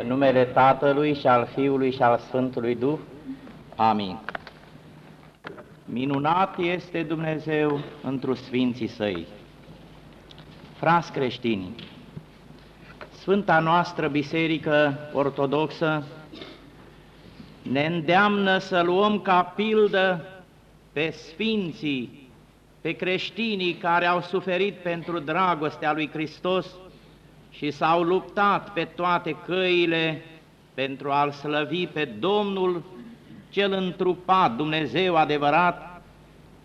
În numele Tatălui și al Fiului și al Sfântului Duh. Amin. Minunat este Dumnezeu întru Sfinții Săi. Frați creștini, Sfânta noastră Biserică Ortodoxă ne îndeamnă să luăm ca pildă pe Sfinții, pe creștinii care au suferit pentru dragostea lui Hristos și s-au luptat pe toate căile pentru a-L slăvi pe Domnul cel întrupat, Dumnezeu adevărat,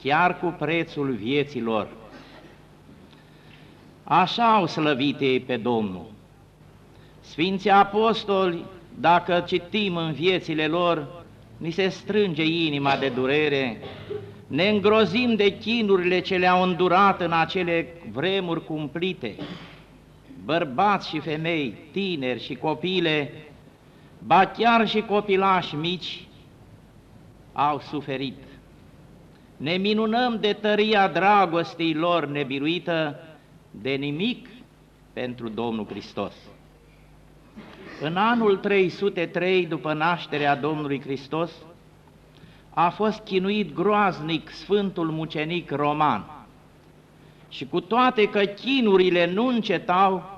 chiar cu prețul vieții lor. Așa au slăvit ei pe Domnul. Sfinții apostoli, dacă citim în viețile lor, ni se strânge inima de durere, ne îngrozim de chinurile ce le-au îndurat în acele vremuri cumplite, bărbați și femei, tineri și copile, ba chiar și copilași mici, au suferit. Ne minunăm de tăria dragostei lor nebiruită, de nimic pentru Domnul Hristos. În anul 303 după nașterea Domnului Hristos, a fost chinuit groaznic Sfântul Mucenic Roman. Și cu toate că chinurile nu încetau,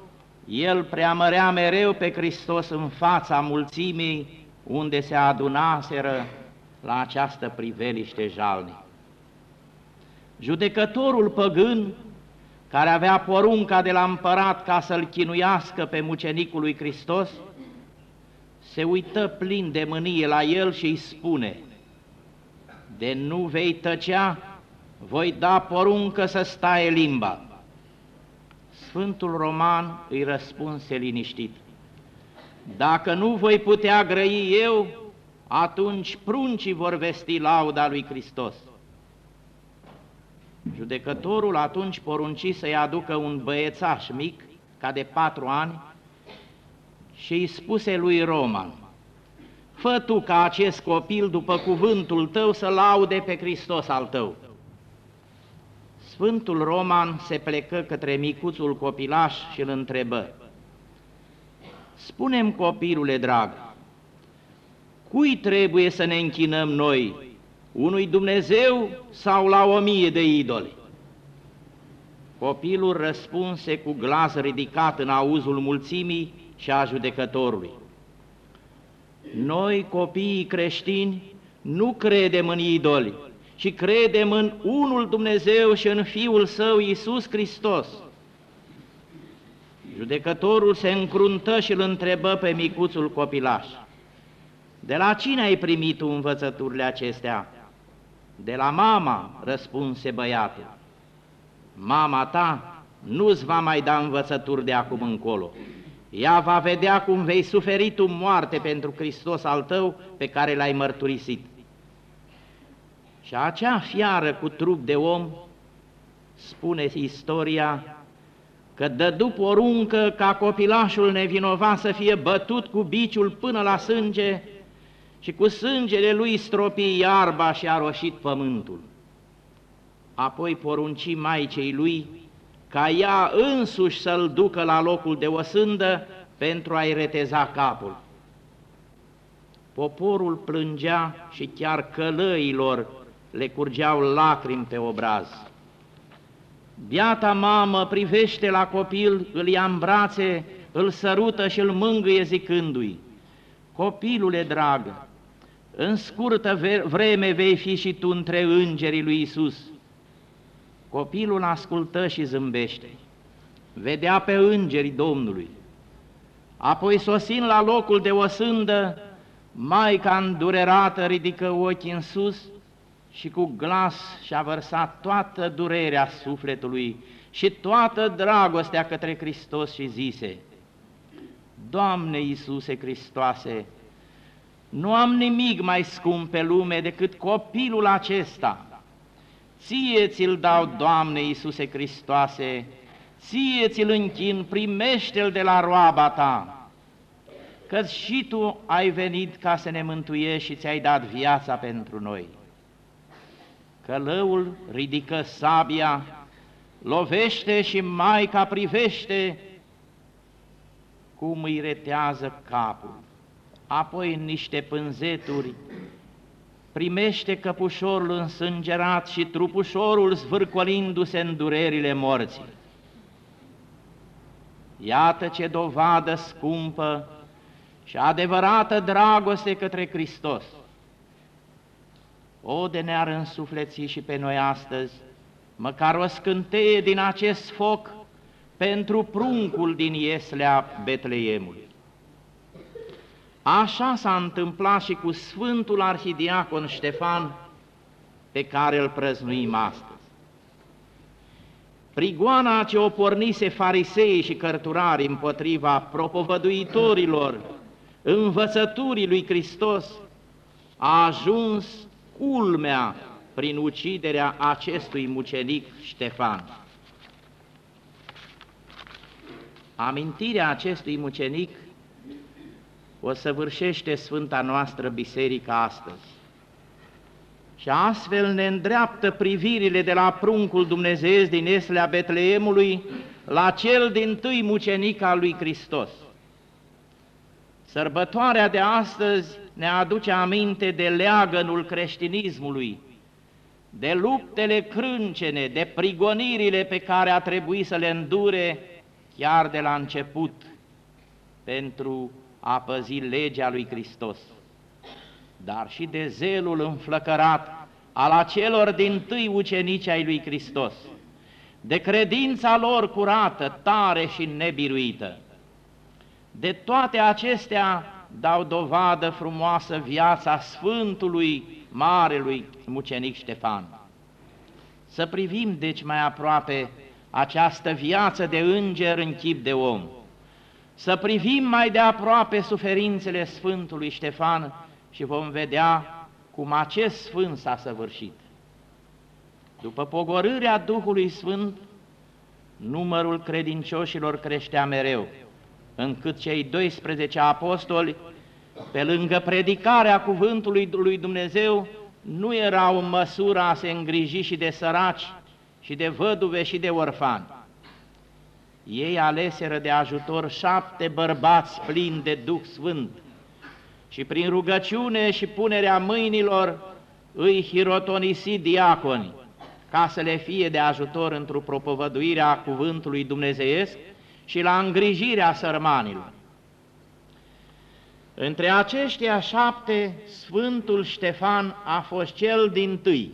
el preamărea mereu pe Hristos în fața mulțimii unde se adunaseră la această priveliște jalnic. Judecătorul păgân, care avea porunca de la împărat ca să-l chinuiască pe mucenicul lui Hristos, se uită plin de mânie la el și îi spune, De nu vei tăcea, voi da poruncă să stai limba. Sfântul Roman îi răspunse liniștit, Dacă nu voi putea grăi eu, atunci pruncii vor vesti lauda lui Hristos. Judecătorul atunci porunci să-i aducă un băiețaș mic, ca de patru ani, și îi spuse lui Roman, Fă tu ca acest copil, după cuvântul tău, să laude pe Hristos al tău. Sfântul Roman se plecă către micuțul copilaș și îl întrebă, Spunem, copilule drag, cui trebuie să ne închinăm noi, unui Dumnezeu sau la o mie de idoli? Copilul răspunse cu glas ridicat în auzul mulțimii și a judecătorului. Noi, copiii creștini, nu credem în idoli, ci credem în unul Dumnezeu și în Fiul Său, Iisus Hristos. Judecătorul se încruntă și îl întrebă pe micuțul copilaș. De la cine ai primit tu învățăturile acestea? De la mama, răspunse băiatul. Mama ta nu-ți va mai da învățături de acum încolo. Ea va vedea cum vei suferi tu moarte pentru Hristos al tău pe care l-ai mărturisit. Și acea fiară cu trup de om, spune istoria, că dădu poruncă ca copilașul nevinovat să fie bătut cu biciul până la sânge și cu sângele lui stropi iarba și a roșit pământul. Apoi porunci maicei lui ca ea însuși să-l ducă la locul de osândă pentru a-i reteza capul. Poporul plângea și chiar călăilor le curgeau lacrimi pe obraz. Biata mamă privește la copil, îl ia în brațe, îl sărută și îl mângâie zicându-i, Copilule dragă, în scurtă vreme vei fi și tu între îngerii lui Isus. Copilul ascultă și zâmbește, vedea pe îngerii Domnului. Apoi, sosind la locul de osândă, Maica îndurerată ridică ochii în sus și cu glas și-a vărsat toată durerea sufletului și toată dragostea către Hristos și zise, Doamne Iisuse Hristoase, nu am nimic mai scump pe lume decât copilul acesta. Ție ți-l dau, Doamne Iisuse Hristoase, ție ți-l închin, primește-l de la roaba ta, că și tu ai venit ca să ne mântuiești și ți-ai dat viața pentru noi. Călăul ridică sabia, lovește și Maica privește cum îi retează capul, apoi în niște pânzeturi primește căpușorul însângerat și trupușorul zvârcolindu-se în durerile morții. Iată ce dovadă scumpă și adevărată dragoste către Hristos. O, de ne-ar însufleți și pe noi astăzi, măcar o scânteie din acest foc pentru pruncul din Ieslea Betleemului. Așa s-a întâmplat și cu Sfântul Arhidiacon Ștefan, pe care îl prăznuim astăzi. Prigoana ce o pornise farisei și cărturari împotriva propovăduitorilor învățăturii lui Hristos a ajuns culmea prin uciderea acestui mucenic Ștefan. Amintirea acestui mucenic o săvârșește Sfânta noastră Biserică astăzi. Și astfel ne îndreaptă privirile de la pruncul Dumnezeiesc din Eslea Betleemului la cel din tâi mucenic al lui Hristos. Sărbătoarea de astăzi ne aduce aminte de leagănul creștinismului, de luptele crâncene, de prigonirile pe care a trebuit să le îndure chiar de la început pentru a păzi legea lui Hristos, dar și de zelul înflăcărat al acelor din tâi ucenici ai lui Hristos, de credința lor curată, tare și nebiruită. De toate acestea dau dovadă frumoasă viața Sfântului Marelui Mucenic Ștefan. Să privim deci mai aproape această viață de înger în chip de om, să privim mai de aproape suferințele Sfântului Ștefan și vom vedea cum acest Sfânt s-a săvârșit. După pogorârea Duhului Sfânt, numărul credincioșilor creștea mereu, încât cei 12 apostoli, pe lângă predicarea cuvântului lui Dumnezeu, nu erau în măsura a se îngriji și de săraci, și de văduve și de orfani. Ei aleseră de ajutor șapte bărbați plini de Duh Sfânt și prin rugăciune și punerea mâinilor îi hirotonisi diaconi ca să le fie de ajutor într-o propovăduire a cuvântului dumnezeiesc și la îngrijirea sărmanilor. Între aceștia șapte, Sfântul Ștefan a fost cel din tâi,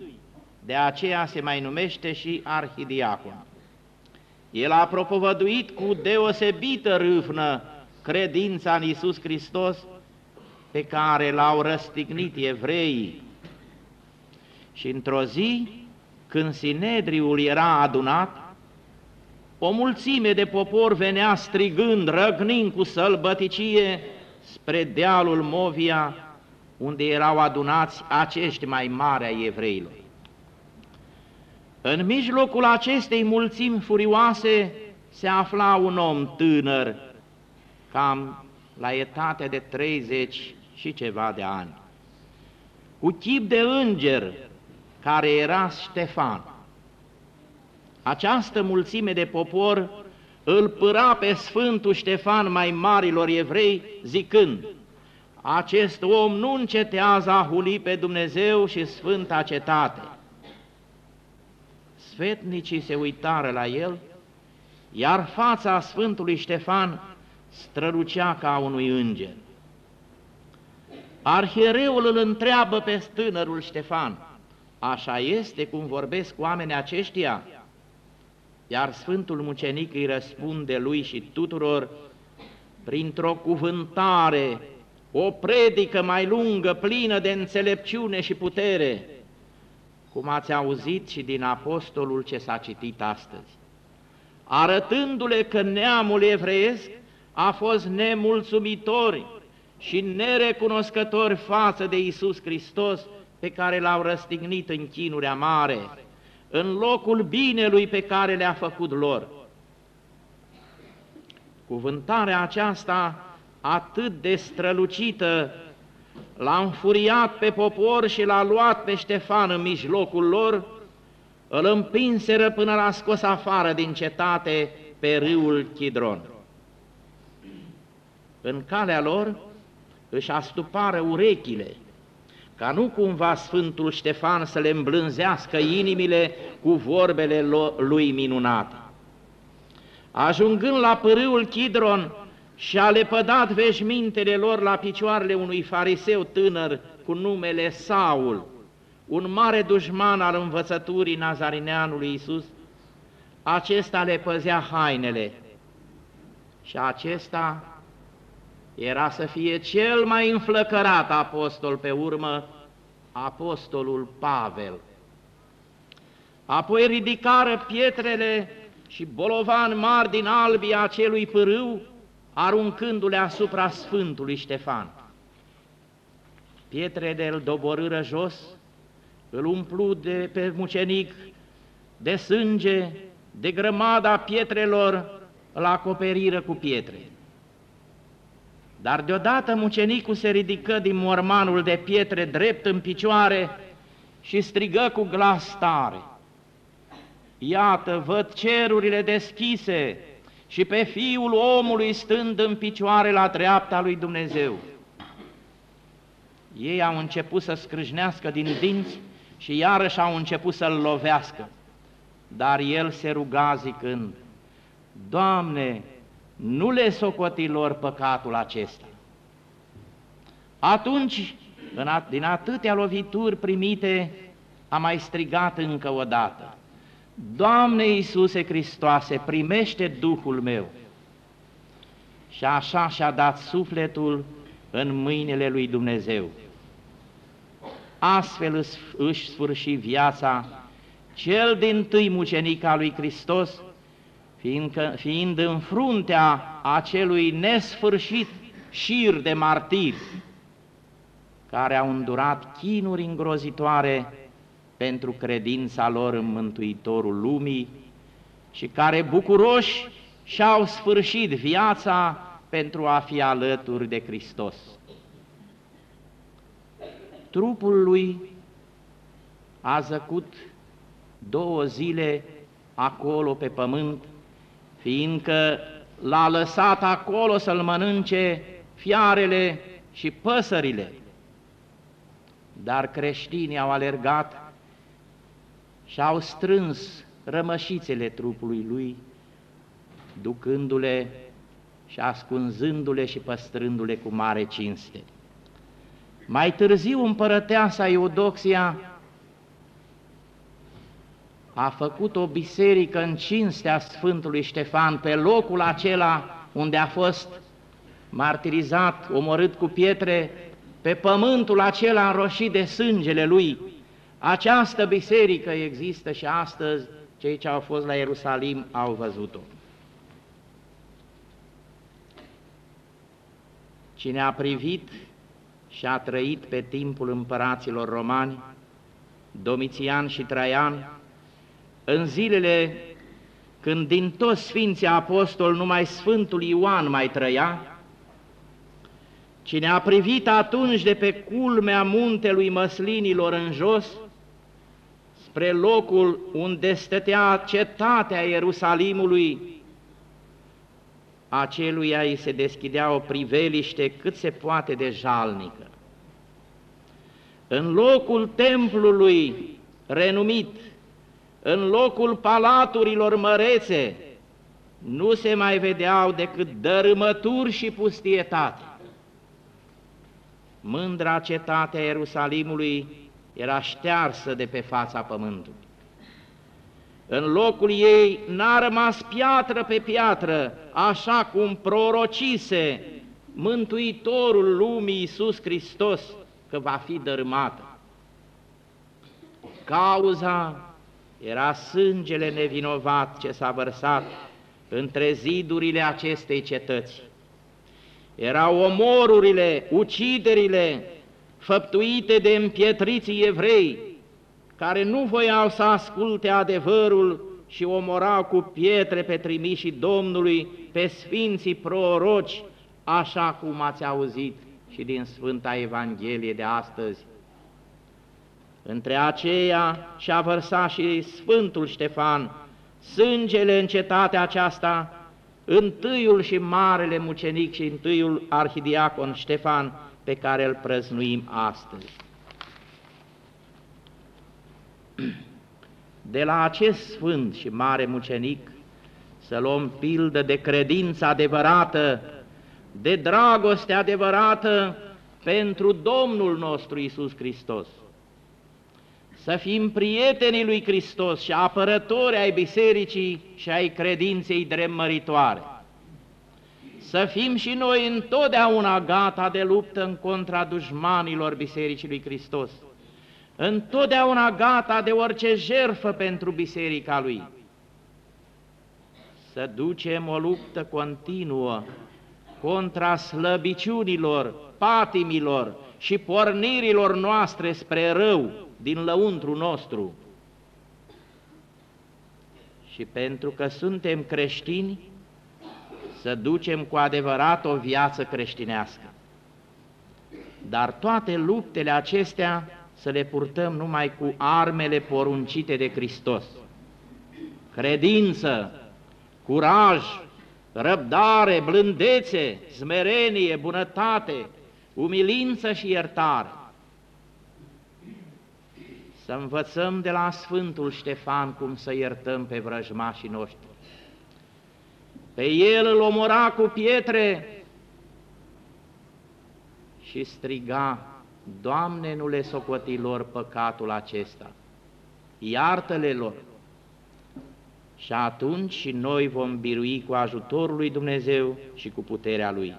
de aceea se mai numește și arhidiacon. El a propovăduit cu deosebită râvnă credința în Iisus Hristos pe care l-au răstignit evreii. Și într-o zi, când Sinedriul era adunat, o mulțime de popor venea strigând, răgnind cu sălbăticie spre dealul Movia, unde erau adunați acești mai mari ai evreilor. În mijlocul acestei mulțimi furioase se afla un om tânăr, cam la etate de 30 și ceva de ani, cu chip de înger, care era Ștefan. Această mulțime de popor îl pâra pe Sfântul Ștefan mai marilor evrei, zicând, acest om nu încetează a huli pe Dumnezeu și Sfânta cetate sfetnicii se uitară la el, iar fața Sfântului Ștefan strălucea ca unui înger. Arhiereul îl întreabă pe tânărul Ștefan, așa este cum vorbesc cu oamenii aceștia? Iar Sfântul Mucenic îi răspunde lui și tuturor printr-o cuvântare, o predică mai lungă, plină de înțelepciune și putere, cum ați auzit și din apostolul ce s-a citit astăzi, arătându-le că neamul evreiesc a fost nemulțumitor și nerecunoscător față de Isus Hristos pe care l-au răstignit în chinurea mare, în locul binelui pe care le-a făcut lor. Cuvântarea aceasta atât de strălucită l-a înfuriat pe popor și l-a luat pe Ștefan în mijlocul lor, îl împinseră până l-a scos afară din cetate pe râul Chidron. în calea lor, își astupară urechile, ca nu cumva Sfântul Ștefan să le îmblânzească inimile cu vorbele lui minunate. Ajungând la pârâul Chidron, și-a lepădat veșmintele lor la picioarele unui fariseu tânăr cu numele Saul, un mare dușman al învățăturii nazarineanului Iisus, acesta le păzea hainele și acesta era să fie cel mai înflăcărat apostol pe urmă, apostolul Pavel. Apoi ridicară pietrele și bolovan mari din albia acelui pârâu, aruncându-le asupra Sfântului Ștefan. Pietrele îl doborâră jos, îl umplu de pe mucenic de sânge, de grămada pietrelor, îl acoperiră cu pietre. Dar deodată mucenicul se ridică din mormanul de pietre drept în picioare și strigă cu glas tare. Iată, văd cerurile deschise și pe Fiul omului stând în picioare la dreapta lui Dumnezeu. Ei au început să scrâșnească din dinți și iarăși au început să-l lovească. Dar el se ruga zicând, Doamne, nu le socoti lor păcatul acesta. Atunci, din atâtea lovituri primite, a mai strigat încă o dată, Doamne Iisuse Hristoase, primește Duhul meu! Și așa și-a dat sufletul în mâinile lui Dumnezeu. Astfel își sfârși viața cel din tâi mucenic al lui Hristos, fiindcă, fiind în fruntea acelui nesfârșit șir de martiri, care au îndurat chinuri îngrozitoare pentru credința lor în Mântuitorul lumii și care bucuroși și-au sfârșit viața pentru a fi alături de Hristos. Trupul lui a zăcut două zile acolo pe pământ, fiindcă l-a lăsat acolo să-l mănânce fiarele și păsările. Dar creștinii au alergat și au strâns rămășițele trupului lui, ducându-le și ascunzându-le și păstrându-le cu mare cinste. Mai târziu împărăteasa Eudoxia a făcut o biserică în cinstea Sfântului Ștefan pe locul acela unde a fost martirizat, omorât cu pietre, pe pământul acela înroșit de sângele lui. Această biserică există și astăzi cei ce au fost la Ierusalim au văzut-o. Cine a privit și a trăit pe timpul împăraților romani, Domitian și Traian, în zilele când din toți Sfinții Apostoli numai Sfântul Ioan mai trăia, cine a privit atunci de pe culmea muntelui măslinilor în jos, spre locul unde stătea cetatea Ierusalimului, aceluia îi se deschidea o priveliște cât se poate de jalnică. În locul templului renumit, în locul palaturilor mărețe, nu se mai vedeau decât dărâmături și pustietate. Mândra cetatea Ierusalimului era ștearsă de pe fața pământului. În locul ei n-a rămas piatră pe piatră, așa cum prorocise Mântuitorul lumii Iisus Hristos că va fi dărâmată. Cauza era sângele nevinovat ce s-a vărsat între zidurile acestei cetăți. Erau omorurile, uciderile făptuite de împietriții evrei, care nu voiau să asculte adevărul și omorau cu pietre pe trimișii Domnului, pe sfinții proroci, așa cum ați auzit și din Sfânta Evanghelie de astăzi. Între aceia și-a vărsat și Sfântul Ștefan, sângele în cetatea aceasta, întâiul și marele mucenic și întâiul arhidiacon Ștefan, pe care îl prăznuim astăzi. De la acest sfânt și mare mucenic să luăm pildă de credință adevărată, de dragoste adevărată pentru Domnul nostru Isus Hristos. Să fim prietenii lui Hristos și apărători ai bisericii și ai credinței dremăritoare. Să fim și noi întotdeauna gata de luptă în contra dușmanilor Bisericii lui Hristos, întotdeauna gata de orice jerfă pentru Biserica Lui. Să ducem o luptă continuă contra slăbiciunilor, patimilor și pornirilor noastre spre rău din lăuntru nostru. Și pentru că suntem creștini, să ducem cu adevărat o viață creștinească. Dar toate luptele acestea să le purtăm numai cu armele poruncite de Hristos. Credință, curaj, răbdare, blândețe, smerenie, bunătate, umilință și iertare. Să învățăm de la Sfântul Ștefan cum să iertăm pe vrăjmașii noștri. Pe el îl omora cu pietre și striga, Doamne, nu le socoti lor păcatul acesta, iartă-le lor. Și atunci și noi vom birui cu ajutorul lui Dumnezeu și cu puterea Lui.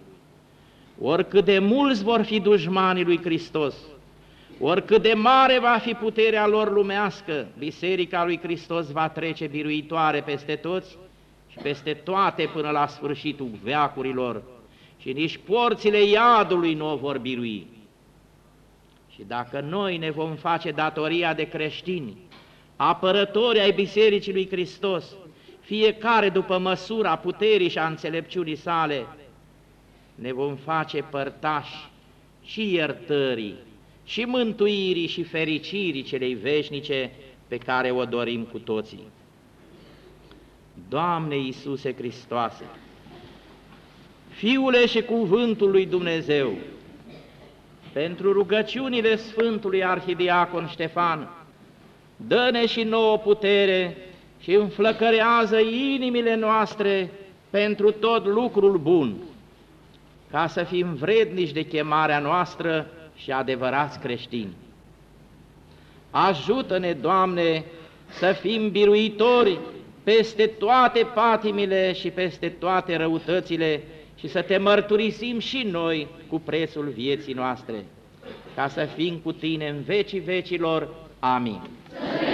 Oricât de mulți vor fi dușmanii lui Hristos, oricât de mare va fi puterea lor lumească, Biserica lui Hristos va trece biruitoare peste toți și peste toate până la sfârșitul veacurilor și nici porțile iadului nu o vor birui. Și dacă noi ne vom face datoria de creștini, apărători ai Bisericii lui Hristos, fiecare după măsura puterii și a înțelepciunii sale, ne vom face părtași și iertării, și mântuirii și fericirii celei veșnice pe care o dorim cu toții. Doamne Iisuse Hristoase, Fiule și Cuvântul lui Dumnezeu, pentru rugăciunile Sfântului Arhidiacon Ștefan, dă-ne și nouă putere și înflăcărează inimile noastre pentru tot lucrul bun, ca să fim vrednici de chemarea noastră și adevărați creștini. Ajută-ne, Doamne, să fim biruitori peste toate patimile și peste toate răutățile și să te mărturisim și noi cu prețul vieții noastre, ca să fim cu tine în vecii vecilor. Amin. Slov